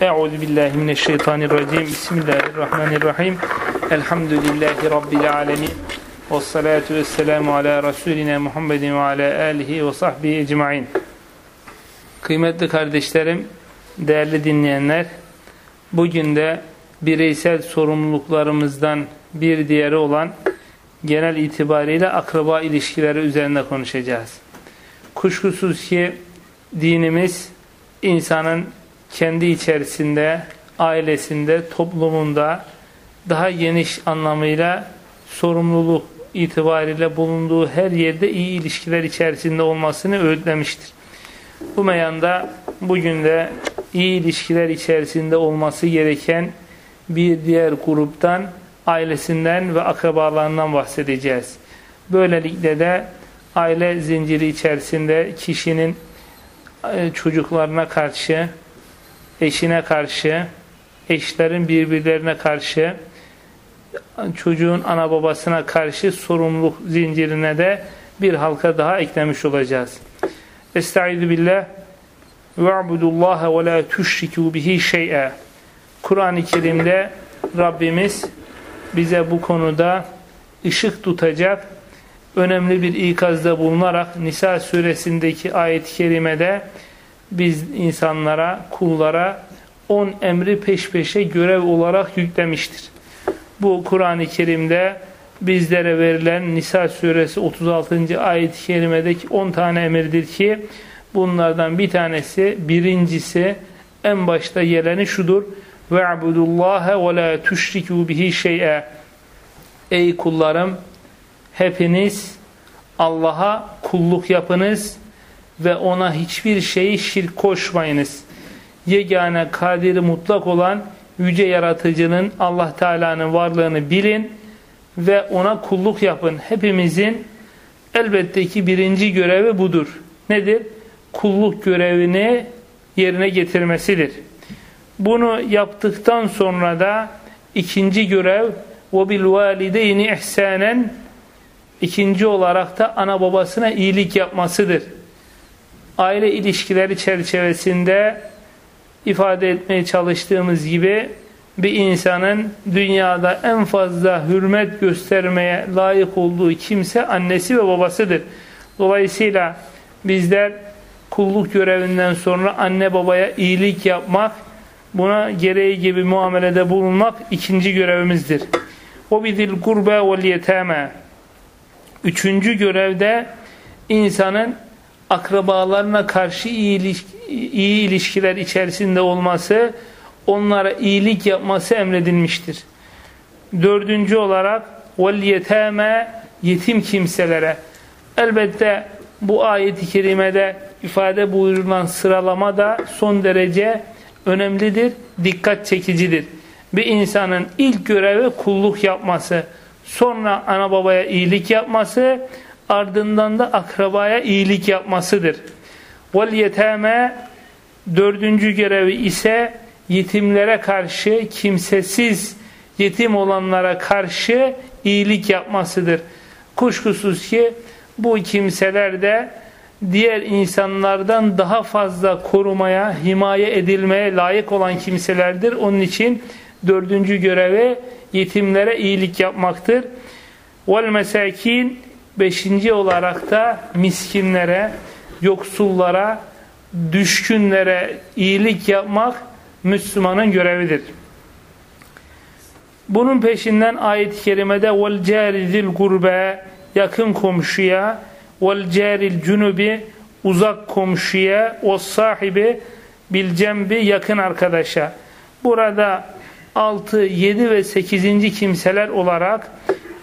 Euzu billahi mineşşeytanirracim. Bismillahirrahmanirrahim. Elhamdülillahi rabbil alamin. Ves salatu vesselamu ala rasulina Muhammedin ve ala alihi ve sahbihi ecmaîn. Kıymetli kardeşlerim, değerli dinleyenler, bugün de bireysel sorumluluklarımızdan bir diğeri olan genel itibariyle akraba ilişkileri üzerinde konuşacağız. Kuşkusuz ki dinimiz insanın kendi içerisinde, ailesinde, toplumunda daha geniş anlamıyla sorumluluk itibariyle bulunduğu her yerde iyi ilişkiler içerisinde olmasını öğütlemiştir. Bu meyanda bugün de iyi ilişkiler içerisinde olması gereken bir diğer gruptan, ailesinden ve akrabalarından bahsedeceğiz. Böylelikle de aile zinciri içerisinde kişinin çocuklarına karşı, eşine karşı, eşlerin birbirlerine karşı, çocuğun ana babasına karşı sorumluluk zincirine de bir halka daha eklemiş olacağız. Estaizu billah ve'budullaha ve la tuşriku bihi şey'e Kur'an-ı Kerim'de Rabbimiz bize bu konuda ışık tutacak önemli bir ikazda bulunarak Nisa suresindeki ayet-i kerimede biz insanlara, kullara on emri peş peşe görev olarak yüklemiştir. Bu Kur'an-ı Kerim'de bizlere verilen Nisa suresi 36. ayet-i kerimedeki 10 tane emirdir ki bunlardan bir tanesi, birincisi en başta geleni şudur. وَاعْبُدُ اللّٰهَ وَلَا تُشْرِكُوا بِهِ شَيْئًا Ey kullarım hepiniz Allah'a kulluk yapınız ve ona hiçbir şeyi şirk koşmayınız. Yegane kadiri mutlak olan yüce yaratıcının Allah Teala'nın varlığını bilin ve ona kulluk yapın. Hepimizin elbette ki birinci görevi budur. Nedir? Kulluk görevini yerine getirmesidir. Bunu yaptıktan sonra da ikinci görev وَبِالْوَالِدَيْنِ اِحْسَانًا İkinci olarak da ana babasına iyilik yapmasıdır. Aile ilişkileri çerçevesinde ifade etmeye çalıştığımız gibi bir insanın dünyada en fazla hürmet göstermeye layık olduğu kimse annesi ve babasıdır. Dolayısıyla bizler kulluk görevinden sonra anne babaya iyilik yapmak, buna gereği gibi muamelede bulunmak ikinci görevimizdir. O bidil gurbe vel yetame. Üçüncü görevde insanın akrabalarına karşı iyi, ilişki, iyi ilişkiler içerisinde olması, onlara iyilik yapması emredilmiştir. Dördüncü olarak yetame yetim kimselere. Elbette bu ayet-i kerimede ifade buyurulan sıralama da son derece önemlidir, dikkat çekicidir. Bir insanın ilk görevi kulluk yapması, sonra ana babaya iyilik yapması, ardından da akrabaya iyilik yapmasıdır. Vel dördüncü görevi ise yetimlere karşı, kimsesiz yetim olanlara karşı iyilik yapmasıdır. Kuşkusuz ki bu kimseler de diğer insanlardan daha fazla korumaya, himaye edilmeye layık olan kimselerdir. Onun için dördüncü görevi yetimlere iyilik yapmaktır. Vel mesakin beşinci olarak da miskinlere, yoksullara, düşkünlere iyilik yapmak Müslümanın görevidir. Bunun peşinden ayet-i kerimede vel carizil gurbe yakın komşuya vel caril cunubi uzak komşuya o sahibi bil cembi yakın arkadaşa. Burada 6, 7 ve 8. kimseler olarak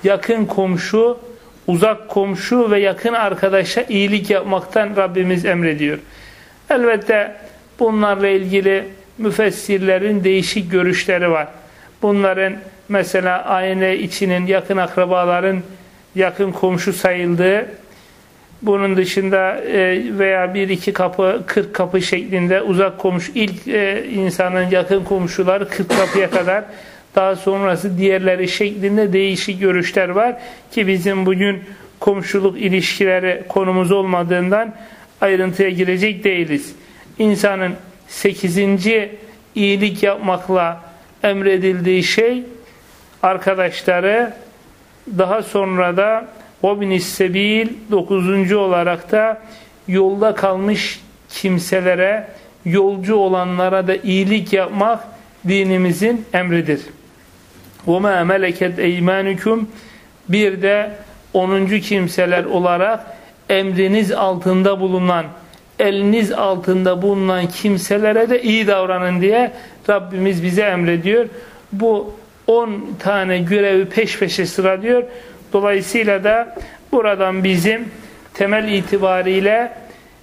yakın komşu, uzak komşu ve yakın arkadaşa iyilik yapmaktan Rabbimiz emrediyor. Elbette bunlarla ilgili müfessirlerin değişik görüşleri var. Bunların mesela aile içinin yakın akrabaların yakın komşu sayıldığı bunun dışında e, veya bir iki kapı, kırk kapı şeklinde uzak komşu, ilk e, insanın yakın komşuları kırk kapıya kadar daha sonrası diğerleri şeklinde değişik görüşler var ki bizim bugün komşuluk ilişkileri konumuz olmadığından ayrıntıya girecek değiliz. İnsanın sekizinci iyilik yapmakla emredildiği şey arkadaşları daha sonra da Obnis Sebil 9. olarak da yolda kalmış kimselere, yolcu olanlara da iyilik yapmak dinimizin emridir. وَمَا مَلَكَتْ اَيْمَانُكُمْ Bir de 10. kimseler olarak emriniz altında bulunan, eliniz altında bulunan kimselere de iyi davranın diye Rabbimiz bize emrediyor. Bu 10 tane görevi peş peşe sıralıyor. Dolayısıyla da buradan bizim temel itibariyle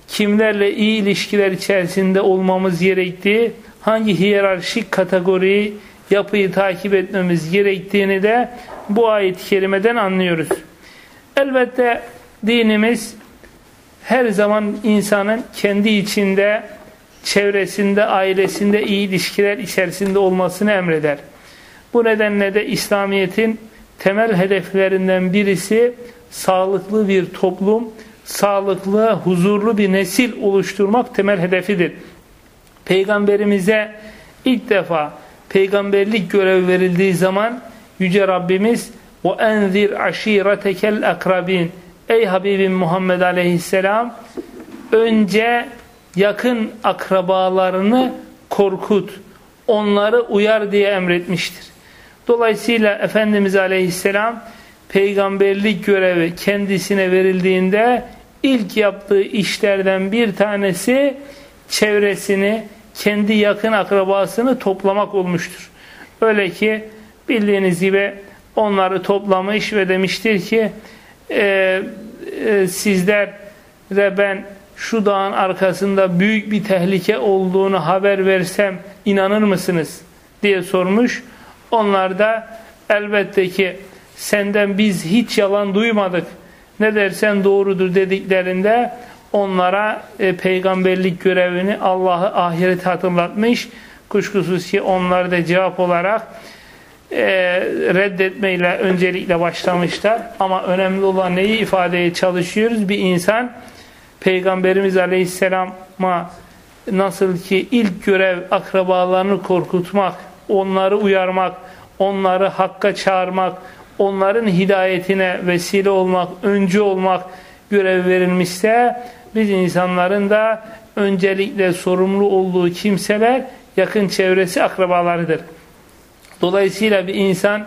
kimlerle iyi ilişkiler içerisinde olmamız gerektiği, hangi hiyerarşik kategoriyi, yapıyı takip etmemiz gerektiğini de bu ayet-i kerimeden anlıyoruz. Elbette dinimiz her zaman insanın kendi içinde, çevresinde, ailesinde iyi ilişkiler içerisinde olmasını emreder. Bu nedenle de İslamiyet'in temel hedeflerinden birisi sağlıklı bir toplum, sağlıklı, huzurlu bir nesil oluşturmak temel hedefidir. Peygamberimize ilk defa peygamberlik görev verildiği zaman Yüce Rabbimiz o enzir aşiretekel akrabin Ey Habibim Muhammed Aleyhisselam önce yakın akrabalarını korkut, onları uyar diye emretmiştir. Dolayısıyla Efendimiz Aleyhisselam peygamberlik görevi kendisine verildiğinde ilk yaptığı işlerden bir tanesi çevresini, kendi yakın akrabasını toplamak olmuştur. Öyle ki bildiğiniz gibi onları toplamış ve demiştir ki e, e, sizlere ben şu dağın arkasında büyük bir tehlike olduğunu haber versem inanır mısınız diye sormuş. Onlar da elbette ki senden biz hiç yalan duymadık. Ne dersen doğrudur dediklerinde onlara e, peygamberlik görevini Allah'ı ahiret hatırlatmış. Kuşkusuz ki onlar da cevap olarak e, reddetmeyle öncelikle başlamışlar. Ama önemli olan neyi ifadeye çalışıyoruz? Bir insan Peygamberimiz Aleyhisselam'a nasıl ki ilk görev akrabalarını korkutmak, onları uyarmak, onları hakka çağırmak, onların hidayetine vesile olmak, öncü olmak görev verilmişse biz insanların da öncelikle sorumlu olduğu kimseler yakın çevresi akrabalarıdır. Dolayısıyla bir insan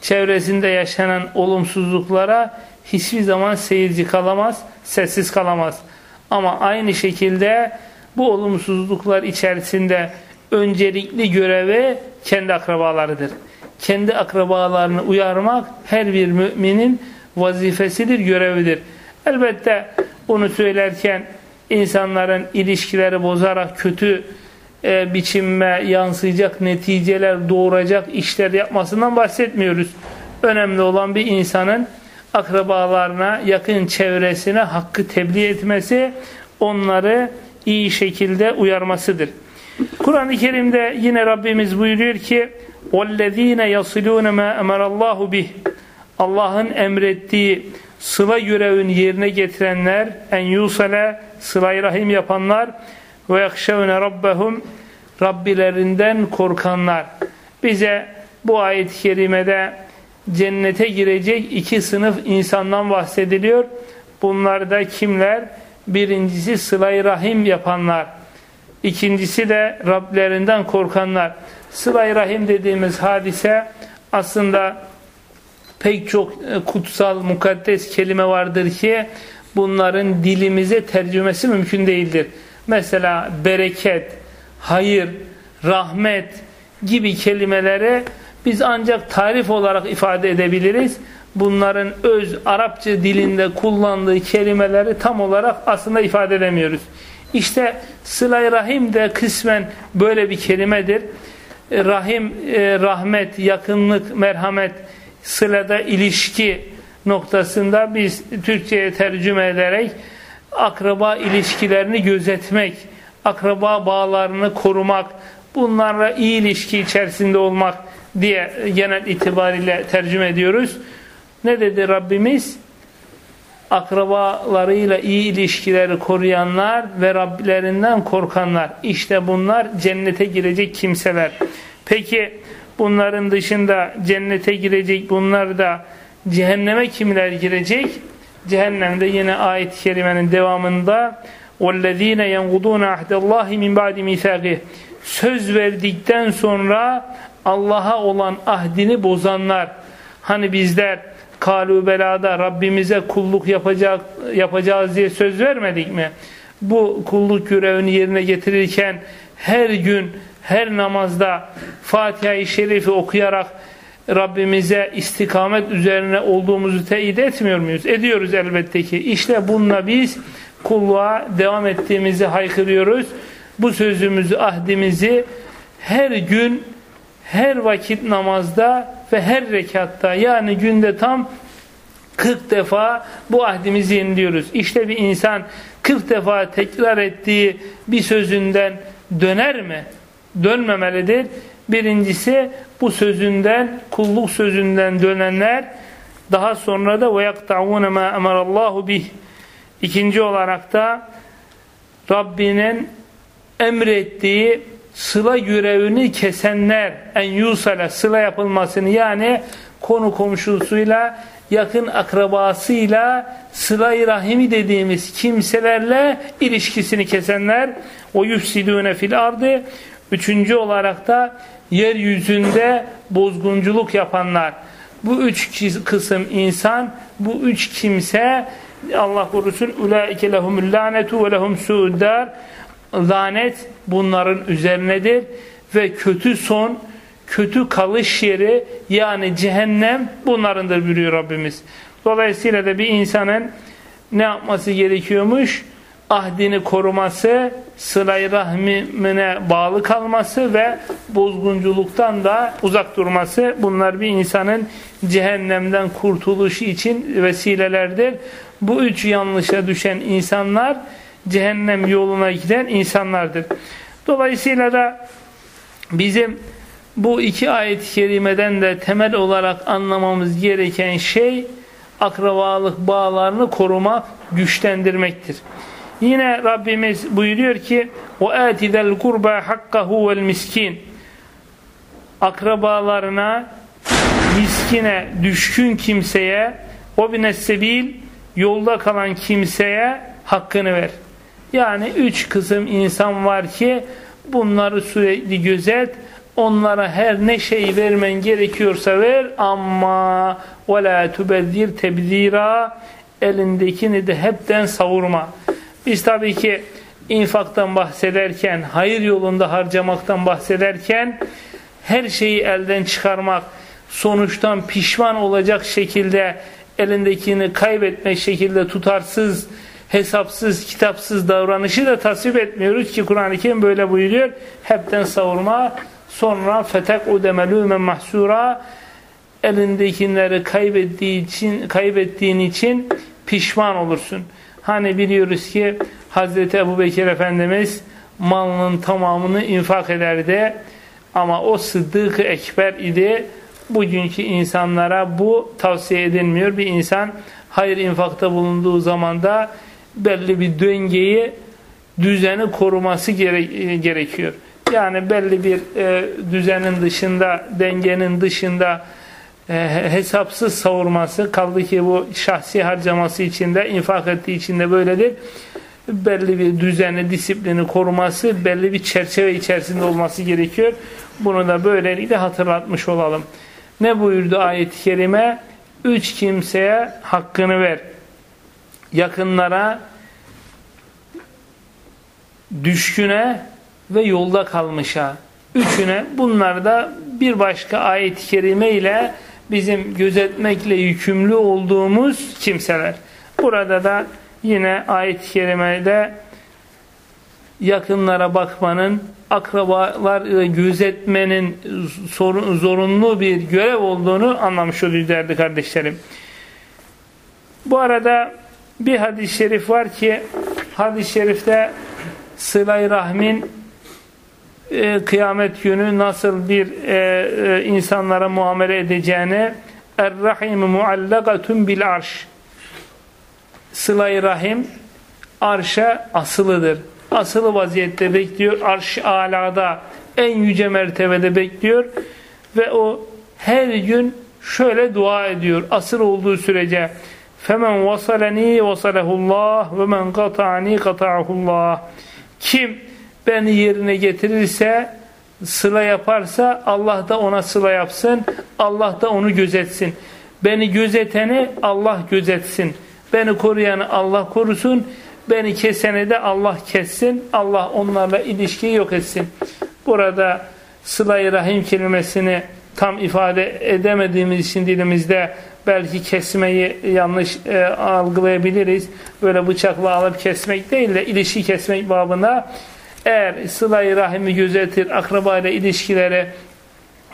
çevresinde yaşanan olumsuzluklara hiçbir zaman seyirci kalamaz, sessiz kalamaz. Ama aynı şekilde bu olumsuzluklar içerisinde öncelikli görevi kendi akrabalarıdır. Kendi akrabalarını uyarmak her bir müminin vazifesidir, görevidir. Elbette bunu söylerken insanların ilişkileri bozarak kötü e, biçime yansıyacak neticeler doğuracak işler yapmasından bahsetmiyoruz. Önemli olan bir insanın akrabalarına, yakın çevresine hakkı tebliğ etmesi, onları iyi şekilde uyarmasıdır. Kur'an-ı Kerim'de yine Rabbimiz buyuruyor ki وَالَّذ۪ينَ يَصِلُونَ مَا اَمَرَ اللّٰهُ بِهِ Allah'ın emrettiği sıla görevini yerine getirenler, en yusale sıla rahim yapanlar ve yakşevne rabbehum Rabbilerinden korkanlar. Bize bu ayet-i kerimede cennete girecek iki sınıf insandan bahsediliyor. Bunlar da kimler? Birincisi sıla rahim yapanlar. İkincisi de Rablerinden korkanlar. Sıla rahim dediğimiz hadise aslında pek çok e, kutsal, mukaddes kelime vardır ki bunların dilimize tercümesi mümkün değildir. Mesela bereket, hayır, rahmet gibi kelimeleri biz ancak tarif olarak ifade edebiliriz. Bunların öz Arapça dilinde kullandığı kelimeleri tam olarak aslında ifade edemiyoruz. İşte sıla rahim de kısmen böyle bir kelimedir. E, rahim, e, rahmet, yakınlık, merhamet, sılada ilişki noktasında biz Türkçe'ye tercüme ederek akraba ilişkilerini gözetmek, akraba bağlarını korumak, bunlarla iyi ilişki içerisinde olmak diye genel itibariyle tercüme ediyoruz. Ne dedi Rabbimiz? akrabalarıyla iyi ilişkileri koruyanlar ve Rablerinden korkanlar. İşte bunlar cennete girecek kimseler. Peki bunların dışında cennete girecek bunlar da cehenneme kimler girecek? Cehennemde yine ayet-i kerimenin devamında وَالَّذ۪ينَ يَنْقُضُونَ عَهْدَ اللّٰهِ مِنْ بَعْدِ مِثَاقِهِ Söz verdikten sonra Allah'a olan ahdini bozanlar. Hani bizler kalu belada Rabbimize kulluk yapacak, yapacağız diye söz vermedik mi? Bu kulluk görevini yerine getirirken her gün her namazda Fatiha-i Şerif'i okuyarak Rabbimize istikamet üzerine olduğumuzu teyit etmiyor muyuz? Ediyoruz elbette ki. İşte bununla biz kulluğa devam ettiğimizi haykırıyoruz. Bu sözümüzü, ahdimizi her gün, her vakit namazda ve her rekatta yani günde tam 40 defa bu ahdimizi yeniliyoruz. İşte bir insan 40 defa tekrar ettiği bir sözünden döner mi? Dönmemelidir. Birincisi bu sözünden, kulluk sözünden dönenler daha sonra da وَيَقْتَعُونَ مَا اَمَرَ اللّٰهُ بِهِ İkinci olarak da Rabbinin emrettiği sıla görevini kesenler en yusala sıla yapılmasını yani konu komşusuyla yakın akrabasıyla sıla-i rahimi dediğimiz kimselerle ilişkisini kesenler o yufsidûne fil ardı üçüncü olarak da yeryüzünde bozgunculuk yapanlar. Bu üç kısım insan bu üç kimse Allah korusun ulaike lehumul lanetu ve lehum su'uddar lanet bunların üzerinedir ve kötü son kötü kalış yeri yani cehennem bunlarındır buyuruyor Rabbimiz. Dolayısıyla da bir insanın ne yapması gerekiyormuş? Ahdini koruması, sıla-i rahmine bağlı kalması ve bozgunculuktan da uzak durması. Bunlar bir insanın cehennemden kurtuluşu için vesilelerdir. Bu üç yanlışa düşen insanlar cehennem yoluna giden insanlardır. Dolayısıyla da bizim bu iki ayet-i kerimeden de temel olarak anlamamız gereken şey akrabalık bağlarını korumak, güçlendirmektir. Yine Rabbimiz buyuruyor ki وَاَتِ ذَا الْقُرْبَى حَقَّهُ وَالْمِسْكِينَ Akrabalarına, miskine, düşkün kimseye, o binessebil, yolda kalan kimseye hakkını ver. Yani üç kısım insan var ki bunları sürekli gözet, onlara her ne şey vermen gerekiyorsa ver ama ve la tubezir tebzira elindekini de hepten savurma. Biz tabii ki infaktan bahsederken, hayır yolunda harcamaktan bahsederken her şeyi elden çıkarmak, sonuçtan pişman olacak şekilde elindekini kaybetmek şekilde tutarsız, hesapsız, kitapsız davranışı da tasvip etmiyoruz ki Kur'an-ı Kerim böyle buyuruyor. Hepten savurma, sonra fetek udemelûmen mahsura elindekileri kaybettiği için, kaybettiğin için pişman olursun. Hani biliyoruz ki Hazreti Ebu Bekir Efendimiz malının tamamını infak ederdi. Ama o sıddık ekber idi. Bugünkü insanlara bu tavsiye edilmiyor. Bir insan hayır infakta bulunduğu zamanda belli bir döngeyi, düzeni koruması gere gerekiyor. Yani belli bir e, düzenin dışında, dengenin dışında e, hesapsız savurması kaldı ki bu şahsi harcaması içinde, infak ettiği içinde böyledir. Belli bir düzeni, disiplini koruması, belli bir çerçeve içerisinde olması gerekiyor. Bunu da böylelikle hatırlatmış olalım. Ne buyurdu ayet-i kerime? Üç kimseye hakkını ver. Yakınlara, düşküne ve yolda kalmışa. Üçüne bunlar da bir başka ayet-i kerime ile bizim gözetmekle yükümlü olduğumuz kimseler. Burada da yine ayet-i kerimede yakınlara bakmanın, akrabalar gözetmenin zorunlu bir görev olduğunu anlamış oluyoruz değerli kardeşlerim. Bu arada bir hadis-i şerif var ki hadis-i şerifte sıla rahmin e, kıyamet günü nasıl bir e, e, insanlara muamele edeceğine Er-Rahim muallakatun bil arş Sıla-i Rahim arşa asılıdır. Asılı vaziyette bekliyor. Arş alada en yüce mertebede bekliyor ve o her gün şöyle dua ediyor. Asır olduğu sürece Femen vasaleni vasalehullah ve men kata'ani kata'ahullah Kim beni yerine getirirse sıla yaparsa Allah da ona sıla yapsın. Allah da onu gözetsin. Beni gözeteni Allah gözetsin. Beni koruyanı Allah korusun. Beni keseni de Allah kessin. Allah onlarla ilişkiyi yok etsin. Burada sıla-i rahim kelimesini tam ifade edemediğimiz için dilimizde belki kesmeyi yanlış e, algılayabiliriz. Böyle bıçakla alıp kesmek değil de ilişki kesmek babında eğer sıla-i rahimi gözetir, akraba ile ilişkilere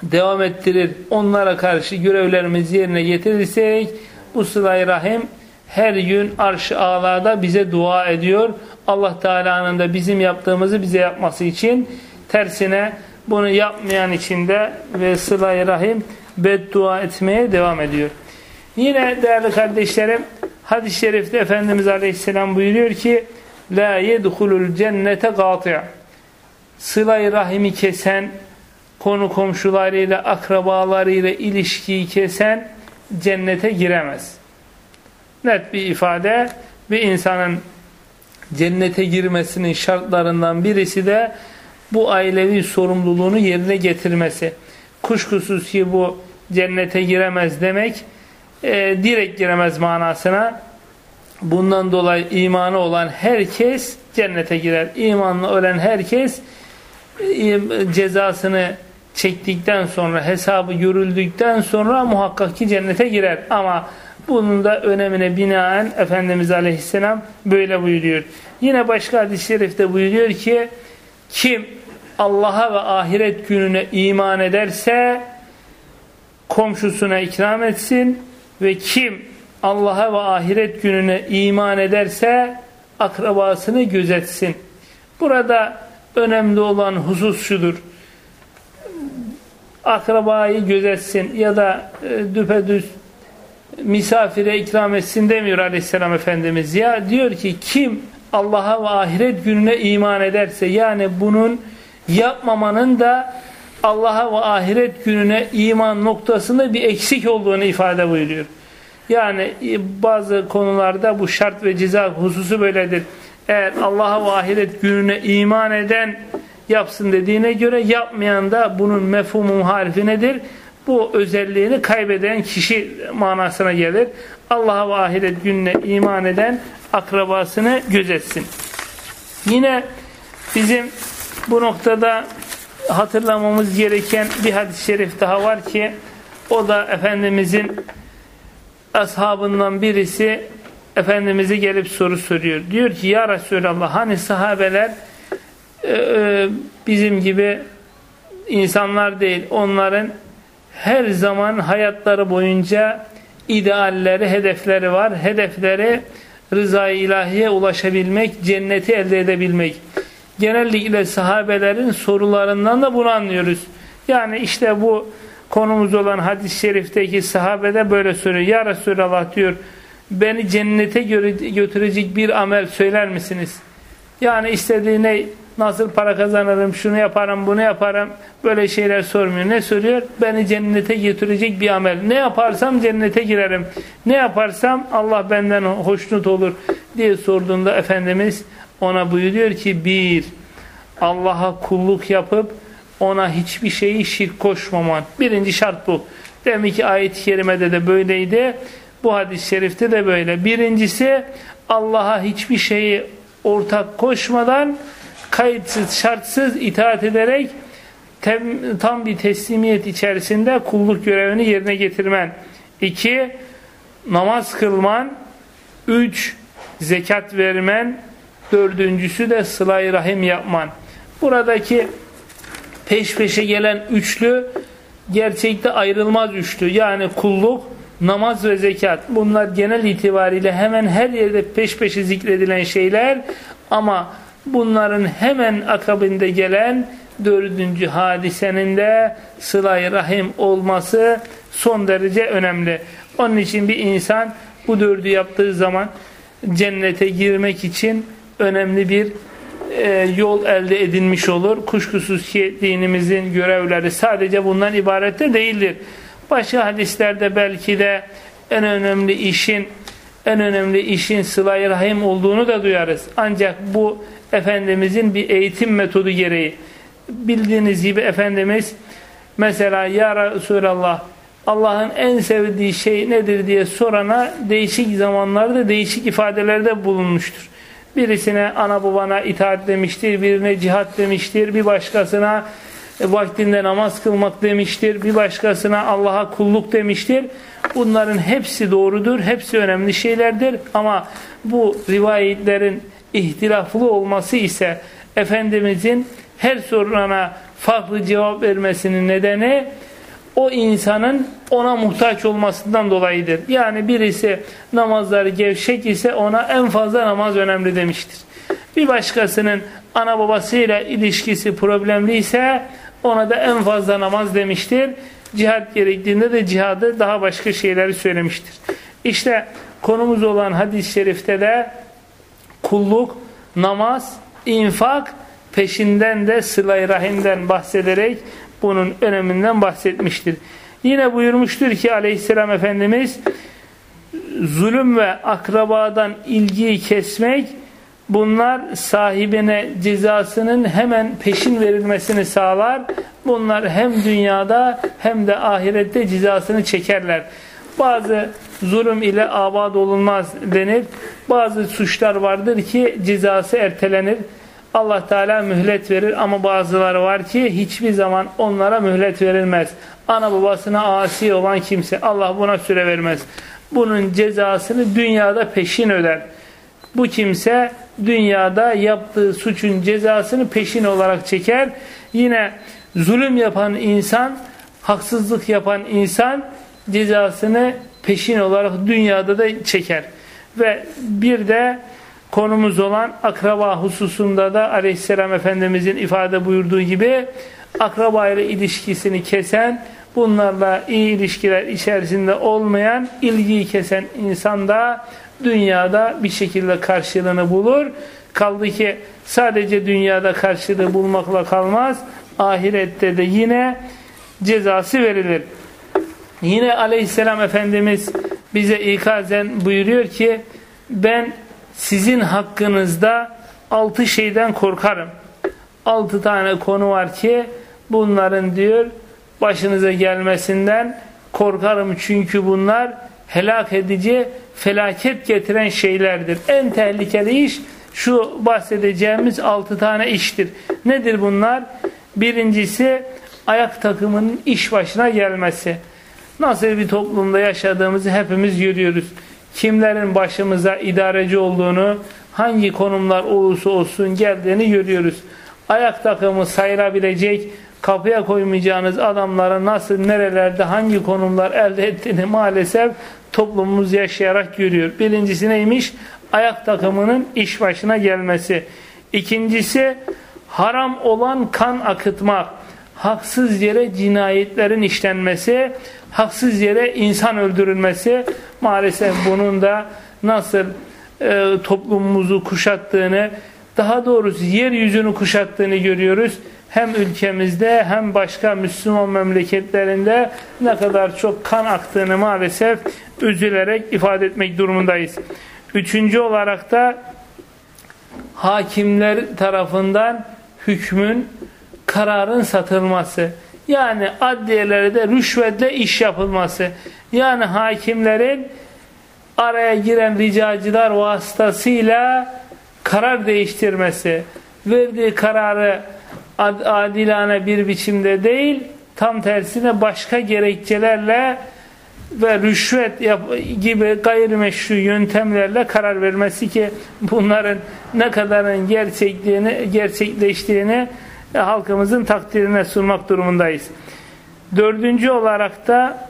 devam ettirir, onlara karşı görevlerimizi yerine getirirsek bu sıla-i rahim her gün arş-ı ağlarda bize dua ediyor. Allah Teala'nın da bizim yaptığımızı bize yapması için tersine bunu yapmayan için de ve sıla-i rahim beddua etmeye devam ediyor. Yine değerli kardeşlerim hadis-i şerifte Efendimiz Aleyhisselam buyuruyor ki La yedhulul cennete gâti' Sıla-i rahimi kesen, konu komşularıyla, akrabalarıyla ilişkiyi kesen cennete giremez. Net bir ifade bir insanın cennete girmesinin şartlarından birisi de bu ailevi sorumluluğunu yerine getirmesi. Kuşkusuz ki bu cennete giremez demek e, direkt giremez manasına bundan dolayı imanı olan herkes cennete girer. İmanlı ölen herkes e, cezasını çektikten sonra hesabı görüldükten sonra muhakkak ki cennete girer. Ama bunun da önemine binaen Efendimiz Aleyhisselam böyle buyuruyor. Yine başka hadis-i şerifte buyuruyor ki kim Allah'a ve ahiret gününe iman ederse komşusuna ikram etsin ve kim Allah'a ve ahiret gününe iman ederse akrabasını gözetsin. Burada önemli olan husus şudur. Akrabayı gözetsin ya da e, düpedüz misafire ikram etsin demiyor aleyhisselam Efendimiz. Ya diyor ki kim Allah'a ve ahiret gününe iman ederse yani bunun yapmamanın da Allah'a ve ahiret gününe iman noktasında bir eksik olduğunu ifade buyuruyor. Yani e, bazı konularda bu şart ve ceza hususu böyledir. Eğer Allah'a ve ahiret gününe iman eden yapsın dediğine göre yapmayan da bunun mefhumu muharifi nedir? Bu özelliğini kaybeden kişi manasına gelir. Allah'a ve ahiret gününe iman eden akrabasını gözetsin. Yine bizim bu noktada hatırlamamız gereken bir hadis-i şerif daha var ki o da Efendimizin ashabından birisi Efendimiz'e gelip soru soruyor. Diyor ki ya Resulallah hani sahabeler e, e, bizim gibi insanlar değil onların her zaman hayatları boyunca idealleri, hedefleri var. Hedefleri rızayı ilahiye ulaşabilmek, cenneti elde edebilmek. Genellikle sahabelerin sorularından da bunu anlıyoruz. Yani işte bu konumuz olan hadis-i şerifteki sahabede böyle söylüyor. Ya Resulallah diyor beni cennete götürecek bir amel söyler misiniz? Yani istediğine nasıl para kazanırım, şunu yaparım, bunu yaparım böyle şeyler sormuyor. Ne soruyor? Beni cennete götürecek bir amel. Ne yaparsam cennete girerim. Ne yaparsam Allah benden hoşnut olur diye sorduğunda Efendimiz ona buyuruyor ki bir, Allah'a kulluk yapıp ona hiçbir şeyi şirk koşmaman. Birinci şart bu. Demek ki ayet-i kerimede de böyleydi. Bu hadis-i şerifte de böyle. Birincisi Allah'a hiçbir şeyi ortak koşmadan kayıtsız şartsız itaat ederek tam bir teslimiyet içerisinde kulluk görevini yerine getirmen. İki, namaz kılman. Üç, zekat vermen. Dördüncüsü de sıla rahim yapman. Buradaki peş peşe gelen üçlü gerçekte ayrılmaz üçlü. Yani kulluk, namaz ve zekat. Bunlar genel itibariyle hemen her yerde peş peşe zikredilen şeyler ama bunların hemen akabinde gelen dördüncü hadisenin de sıla rahim olması son derece önemli. Onun için bir insan bu dördü yaptığı zaman cennete girmek için önemli bir e, yol elde edilmiş olur. Kuşkusuz ki dinimizin görevleri sadece bundan ibaret de değildir. Başka hadislerde belki de en önemli işin en önemli işin sıla rahim olduğunu da duyarız. Ancak bu Efendimizin bir eğitim metodu gereği. Bildiğiniz gibi Efendimiz mesela Ya Resulallah Allah'ın en sevdiği şey nedir diye sorana değişik zamanlarda değişik ifadelerde bulunmuştur. Birisine ana babana itaat demiştir, birine cihat demiştir, bir başkasına vaktinde namaz kılmak demiştir, bir başkasına Allah'a kulluk demiştir. Bunların hepsi doğrudur, hepsi önemli şeylerdir ama bu rivayetlerin ihtilaflı olması ise Efendimizin her soruna farklı cevap vermesinin nedeni o insanın ona muhtaç olmasından dolayıdır. Yani birisi namazları gevşek ise ona en fazla namaz önemli demiştir. Bir başkasının ana babasıyla ilişkisi problemli ise ona da en fazla namaz demiştir. Cihat gerektiğinde de cihadı daha başka şeyleri söylemiştir. İşte konumuz olan hadis-i şerifte de kulluk, namaz, infak, peşinden de sıla rahimden bahsederek bunun öneminden bahsetmiştir. Yine buyurmuştur ki aleyhisselam Efendimiz zulüm ve akrabadan ilgiyi kesmek bunlar sahibine cezasının hemen peşin verilmesini sağlar. Bunlar hem dünyada hem de ahirette cezasını çekerler. Bazı zulüm ile abad olunmaz denir. Bazı suçlar vardır ki cezası ertelenir. Allah Teala mühlet verir ama bazıları var ki hiçbir zaman onlara mühlet verilmez. Ana babasına asi olan kimse Allah buna süre vermez. Bunun cezasını dünyada peşin öder. Bu kimse dünyada yaptığı suçun cezasını peşin olarak çeker. Yine zulüm yapan insan, haksızlık yapan insan cezasını peşin olarak dünyada da çeker. Ve bir de konumuz olan akraba hususunda da aleyhisselam efendimizin ifade buyurduğu gibi akraba ile ilişkisini kesen bunlarla iyi ilişkiler içerisinde olmayan ilgiyi kesen insan da dünyada bir şekilde karşılığını bulur. Kaldı ki sadece dünyada karşılığı bulmakla kalmaz. Ahirette de yine cezası verilir. Yine aleyhisselam efendimiz bize ikazen buyuruyor ki ben sizin hakkınızda altı şeyden korkarım. Altı tane konu var ki bunların diyor başınıza gelmesinden korkarım çünkü bunlar helak edici, felaket getiren şeylerdir. En tehlikeli iş şu bahsedeceğimiz altı tane iştir. Nedir bunlar? Birincisi ayak takımının iş başına gelmesi. Nasıl bir toplumda yaşadığımızı hepimiz görüyoruz kimlerin başımıza idareci olduğunu, hangi konumlar olursa olsun geldiğini görüyoruz. Ayak takımı sayılabilecek, kapıya koymayacağınız adamların nasıl, nerelerde, hangi konumlar elde ettiğini maalesef toplumumuz yaşayarak görüyor. Birincisi neymiş? Ayak takımının iş başına gelmesi. İkincisi, haram olan kan akıtmak haksız yere cinayetlerin işlenmesi, haksız yere insan öldürülmesi maalesef bunun da nasıl e, toplumumuzu kuşattığını, daha doğrusu yeryüzünü kuşattığını görüyoruz. Hem ülkemizde hem başka Müslüman memleketlerinde ne kadar çok kan aktığını maalesef üzülerek ifade etmek durumundayız. Üçüncü olarak da hakimler tarafından hükmün kararın satılması yani adliyelerde rüşvetle iş yapılması. Yani hakimlerin araya giren ricacılar vasıtasıyla karar değiştirmesi. Verdiği kararı adilane bir biçimde değil tam tersine başka gerekçelerle ve rüşvet gibi gayrimeşru yöntemlerle karar vermesi ki bunların ne kadarın gerçekliğini, gerçekleştiğini e, halkımızın takdirine sunmak durumundayız. Dördüncü olarak da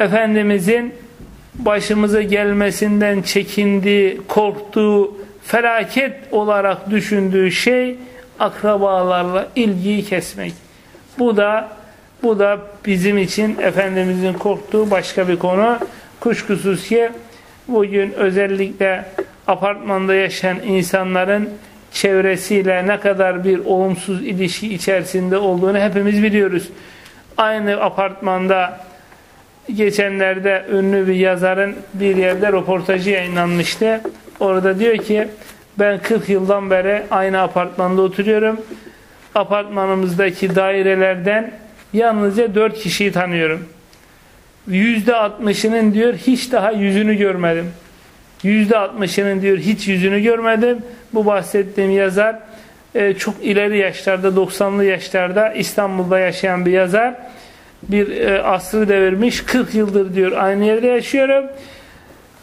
Efendimizin başımıza gelmesinden çekindiği, korktuğu, felaket olarak düşündüğü şey akrabalarla ilgiyi kesmek. Bu da bu da bizim için Efendimizin korktuğu başka bir konu. Kuşkusuz ki bugün özellikle apartmanda yaşayan insanların çevresiyle ne kadar bir olumsuz ilişki içerisinde olduğunu hepimiz biliyoruz. Aynı apartmanda geçenlerde ünlü bir yazarın bir yerde röportajı yayınlanmıştı. Orada diyor ki ben 40 yıldan beri aynı apartmanda oturuyorum. Apartmanımızdaki dairelerden yalnızca 4 kişiyi tanıyorum. %60'ının diyor hiç daha yüzünü görmedim. %60'ının diyor hiç yüzünü görmedim. Bu bahsettiğim yazar e, çok ileri yaşlarda 90'lı yaşlarda İstanbul'da yaşayan bir yazar. Bir e, asrı devirmiş 40 yıldır diyor aynı yerde yaşıyorum.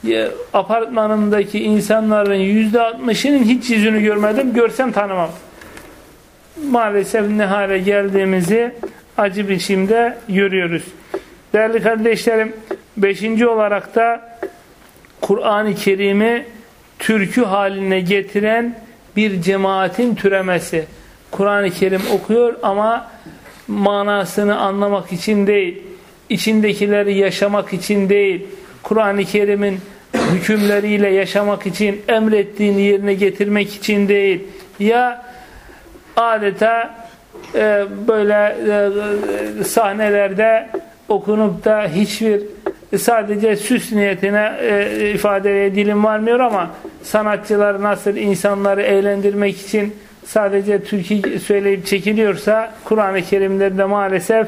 E, apartmanımdaki insanların %60'ının hiç yüzünü görmedim. Görsem tanımam. Maalesef ne hale geldiğimizi acı biçimde görüyoruz. Değerli kardeşlerim, beşinci olarak da Kur'an-ı Kerim'i türkü haline getiren bir cemaatin türemesi. Kur'an-ı Kerim okuyor ama manasını anlamak için değil, içindekileri yaşamak için değil, Kur'an-ı Kerim'in hükümleriyle yaşamak için, emrettiğini yerine getirmek için değil, ya adeta e, böyle e, sahnelerde okunup da hiçbir sadece süs niyetine e, ifadeye dilim varmıyor ama sanatçılar nasıl insanları eğlendirmek için sadece Türkiye söyleyip çekiliyorsa Kur'an-ı Kerim'de maalesef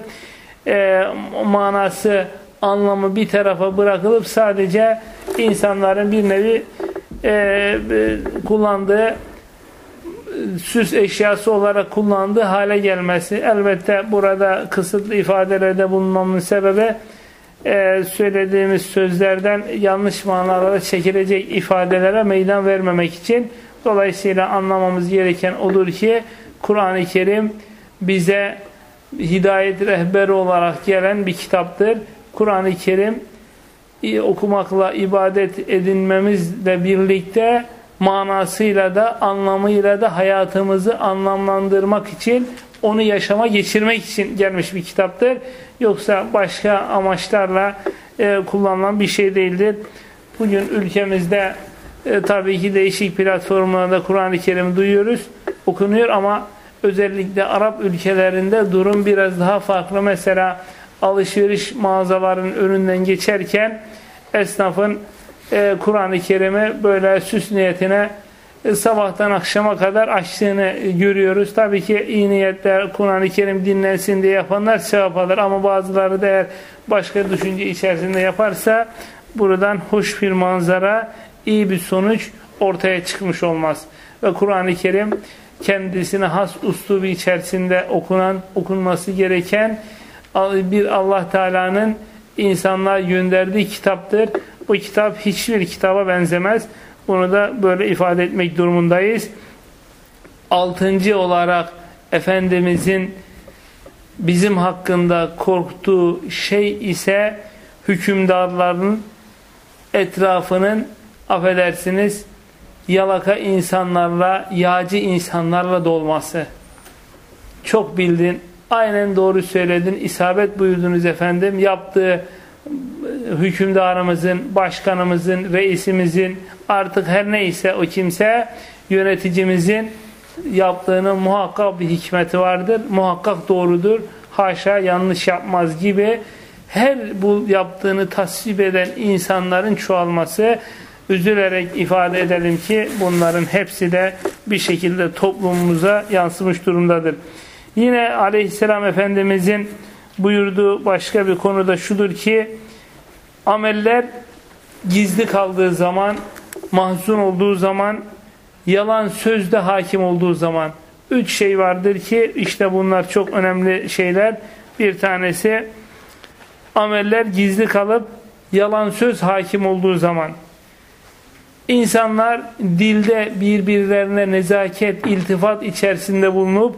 e, manası anlamı bir tarafa bırakılıp sadece insanların bir nevi e, e kullandığı süs eşyası olarak kullandığı hale gelmesi. Elbette burada kısıtlı ifadelerde bulunmamın sebebi e, söylediğimiz sözlerden yanlış manalara çekilecek ifadelere meydan vermemek için dolayısıyla anlamamız gereken odur ki Kur'an-ı Kerim bize hidayet rehberi olarak gelen bir kitaptır. Kur'an-ı Kerim okumakla ibadet edinmemizle birlikte manasıyla da anlamıyla da hayatımızı anlamlandırmak için onu yaşama geçirmek için gelmiş bir kitaptır. Yoksa başka amaçlarla e, kullanılan bir şey değildir. Bugün ülkemizde e, tabii ki değişik platformlarda Kur'an-ı Kerim duyuyoruz, okunuyor ama özellikle Arap ülkelerinde durum biraz daha farklı. Mesela alışveriş mağazaların önünden geçerken esnafın e, Kur'an-ı Kerim'i böyle süs niyetine sabahtan akşama kadar açtığını görüyoruz. Tabii ki iyi niyetler Kur'an-ı Kerim dinlensin diye yapanlar sevap alır ama bazıları da eğer başka düşünce içerisinde yaparsa buradan hoş bir manzara, iyi bir sonuç ortaya çıkmış olmaz. Ve Kur'an-ı Kerim kendisine has uslubu içerisinde okunan, okunması gereken bir Allah Teala'nın insanlığa gönderdiği kitaptır. Bu kitap hiçbir kitaba benzemez. Bunu da böyle ifade etmek durumundayız. Altıncı olarak Efendimizin bizim hakkında korktuğu şey ise hükümdarların etrafının affedersiniz yalaka insanlarla, yağcı insanlarla dolması. Çok bildin, aynen doğru söyledin, isabet buyurdunuz efendim. Yaptığı hükümdarımızın, başkanımızın, reisimizin artık her neyse o kimse yöneticimizin yaptığının muhakkak bir hikmeti vardır. Muhakkak doğrudur. Haşa yanlış yapmaz gibi her bu yaptığını tasvip eden insanların çoğalması üzülerek ifade edelim ki bunların hepsi de bir şekilde toplumumuza yansımış durumdadır. Yine aleyhisselam efendimizin buyurduğu başka bir konuda şudur ki ameller gizli kaldığı zaman, mahzun olduğu zaman, yalan sözde hakim olduğu zaman üç şey vardır ki işte bunlar çok önemli şeyler. Bir tanesi ameller gizli kalıp yalan söz hakim olduğu zaman insanlar dilde birbirlerine nezaket, iltifat içerisinde bulunup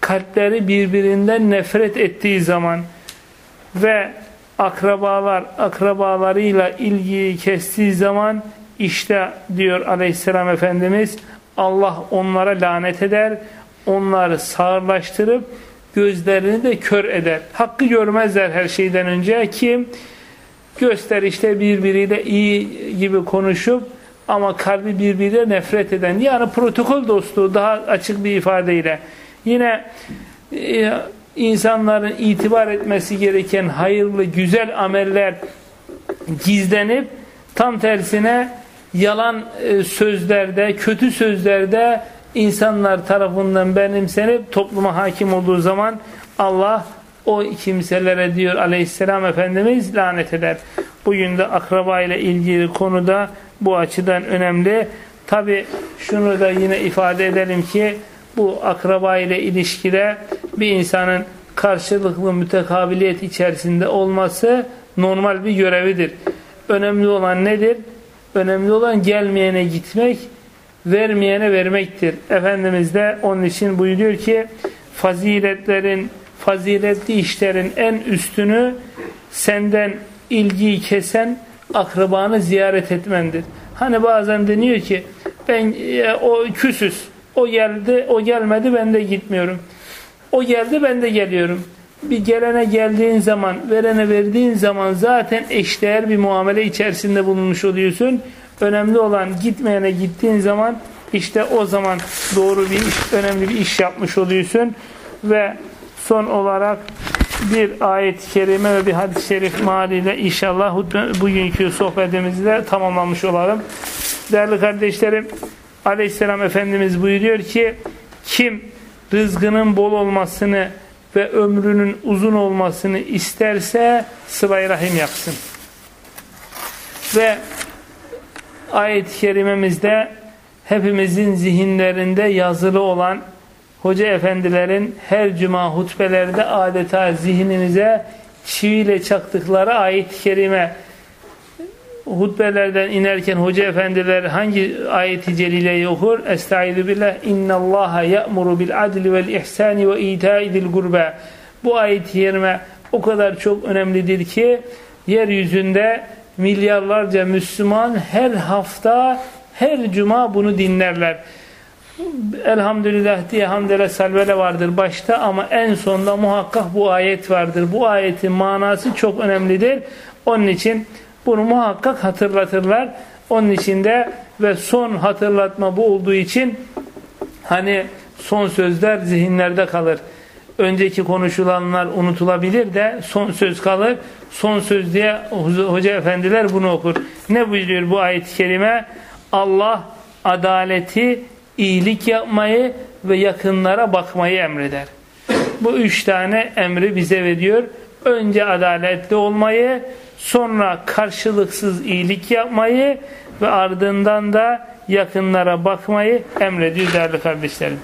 kalpleri birbirinden nefret ettiği zaman ve akrabalar akrabalarıyla ilgiyi kestiği zaman işte diyor aleyhisselam efendimiz Allah onlara lanet eder onları sağırlaştırıp gözlerini de kör eder. Hakkı görmezler her şeyden önce. Ki gösterişte birbiriyle iyi gibi konuşup ama kalbi birbirine nefret eden. Yani protokol dostluğu daha açık bir ifadeyle. Yine e, insanların itibar etmesi gereken hayırlı güzel ameller gizlenip tam tersine yalan e, sözlerde kötü sözlerde insanlar tarafından benimsenip topluma hakim olduğu zaman Allah o kimselere diyor aleyhisselam Efendimiz lanet eder. Bugün de akraba ile ilgili konuda bu açıdan önemli. Tabi şunu da yine ifade edelim ki bu akraba ile ilişkide bir insanın karşılıklı mütekabiliyet içerisinde olması normal bir görevidir. Önemli olan nedir? Önemli olan gelmeyene gitmek, vermeyene vermektir. Efendimiz de onun için buyuruyor ki faziletlerin, faziletli işlerin en üstünü senden ilgiyi kesen akrabanı ziyaret etmendir. Hani bazen deniyor ki ben e, o küsüz. O geldi, o gelmedi ben de gitmiyorum. O geldi ben de geliyorum. Bir gelene geldiğin zaman, verene verdiğin zaman zaten eşdeğer bir muamele içerisinde bulunmuş oluyorsun. Önemli olan gitmeyene gittiğin zaman işte o zaman doğru bir iş, önemli bir iş yapmış oluyorsun. Ve son olarak bir ayet-i kerime ve bir hadis-i şerif maliyle inşallah bugünkü sohbetimizi de tamamlamış olalım. Değerli kardeşlerim, Aleyhisselam Efendimiz buyuruyor ki, kim rızkının bol olmasını ve ömrünün uzun olmasını isterse sıvay rahim yapsın. Ve ayet-i kerimemizde hepimizin zihinlerinde yazılı olan hoca efendilerin her cuma hutbelerde adeta zihnimize çiviyle çaktıkları ayet-i kerime hutbelerden inerken hoca efendiler hangi ayeti celileyi okur? Estaizu billah innallaha ya'muru bil adli vel ihsani ve itaidil gurbe bu ayet-i o kadar çok önemlidir ki yeryüzünde milyarlarca Müslüman her hafta her cuma bunu dinlerler elhamdülillah diye hamdele salvele vardır başta ama en sonda muhakkak bu ayet vardır. Bu ayetin manası çok önemlidir. Onun için bunu muhakkak hatırlatırlar. Onun için de ve son hatırlatma bu olduğu için hani son sözler zihinlerde kalır. Önceki konuşulanlar unutulabilir de son söz kalır. Son söz diye hoca efendiler bunu okur. Ne buyuruyor bu ayet-i kerime? Allah adaleti iyilik yapmayı ve yakınlara bakmayı emreder. Bu üç tane emri bize veriyor. Önce adaletli olmayı, sonra karşılıksız iyilik yapmayı ve ardından da yakınlara bakmayı emrediyor değerli kardeşlerim.